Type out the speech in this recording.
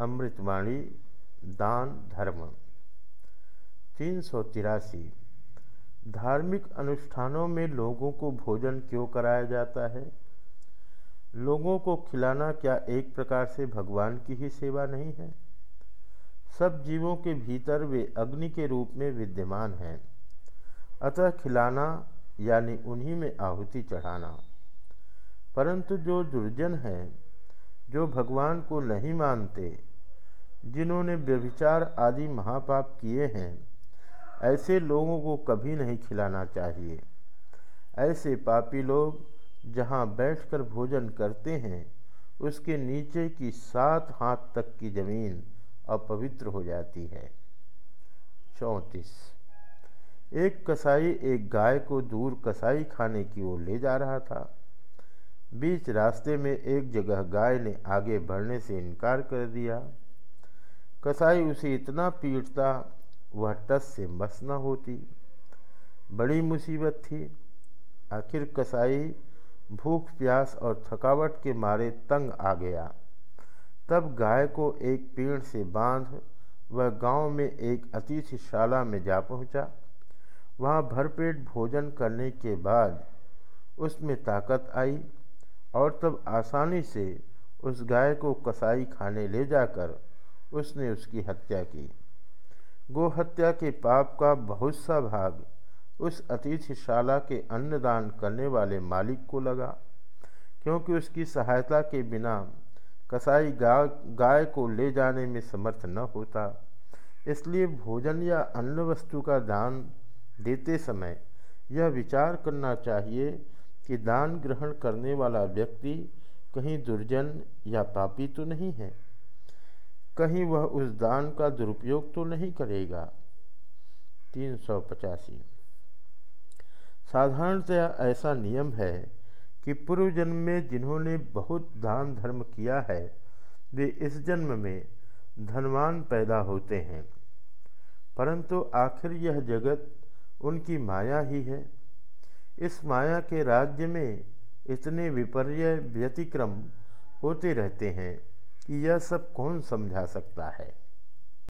अमृतवाणी, दान, धर्म। तीन सौ तिरासी। धार्मिक अनुष्ठानों में लोगों को भोजन क्यों कराया जाता है? लोगों को खिलाना क्या एक प्रकार से भगवान की ही सेवा नहीं है? सब जीवों के भीतर वे अग्नि के रूप में विद्यमान हैं। अतः खिलाना, यानी उन्हीं में आहुति चढ़ाना। परंतु जो दुर्जन है, जो भगवान को नहीं मानते जिन्होंने व्यभिचार आदि महापाप किए हैं, ऐसे लोगों को कभी नहीं खिलाना चाहिए। ऐसे पापी लोग जहाँ बैठकर भोजन करते हैं, उसके नीचे की सात हाथ तक की ज़मीन अपवित्र हो जाती है। चौंतीस। एक कसाई एक गाय को दूर कसाई खाने की ओर ले जा रहा था। बीच रास्ते में एक जगह गाय ने आगे बढ़ने से इनकार कर दिया। कसाई उसे इतना पीटता, वह टस से मस न होती। बड़ी मुसीबत थी। आखिर कसाई भूख, प्यास और थकावट के मारे तंग आ गया। तब गाय को एक पेड़ से बाँध, वह गाँव में एक अतिथिशाला में जा पहुँचा। वहाँ भरपेट भोजन करने के बाद उसमें ताकत आई और तब आसानी से उस गाय को कसाई खाने ले जाकर उसने उसकी हत्या की। गोहत्या के पाप का बहुत सा भाग उस अतिथिशाला के अन्नदान करने वाले मालिक को लगा, क्योंकि उसकी सहायता के बिना कसाई गाय गाय को ले जाने में समर्थ न होता। इसलिए भोजन या अन्न वस्तु का दान देते समय यह विचार करना चाहिए कि दान ग्रहण करने वाला व्यक्ति कहीं दुर्जन या पापी तो नहीं है। कहीं वह उस दान का दुरुपयोग तो नहीं करेगा। तीन सौ पचासी। साधारणतया ऐसा नियम है कि पूर्व जन्म में जिन्होंने बहुत दान धर्म किया है, वे इस जन्म में धनवान पैदा होते हैं। परंतु आखिर यह जगत उनकी माया ही है। इस माया के राज्य में इतने विपर्य व्यतिक्रम होते रहते हैं। यह सब कौन समझा सकता है?